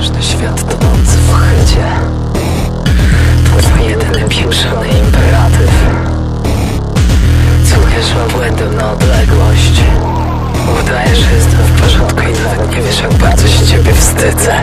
Potężny świat tonący w chycie Twój jedyny pieprzony imperatyw. Całujesz obłędem na odległość. Udajesz, że jestem w porządku i nawet nie wiesz jak bardzo się ciebie wstydzę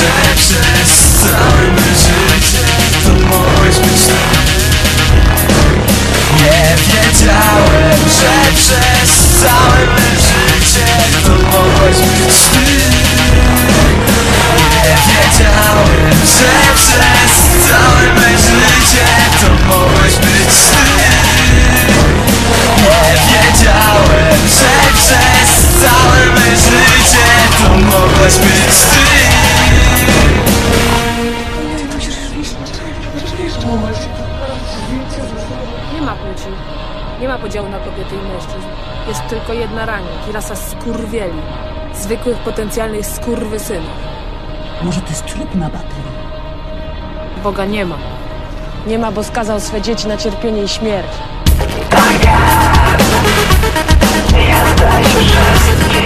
że przez całe me życie To mogłeś być ty. Nie wiedziałem, że przez całe me życie To mogłeś być ty Nie wiedziałem, że przez całe me życie To mogłeś być ty Nie wiedziałem, że przez całe me życie To mogłaś być ty Nie ma podziału na kobiety i mężczyzn. Jest tylko jedna rannik i rasa skurwieli. Zwykłych potencjalnych skurwysynów. Może to jest tryb na baterii? Boga nie ma. Nie ma, bo skazał swe dzieci na cierpienie i śmierć. Jesteś wszystkim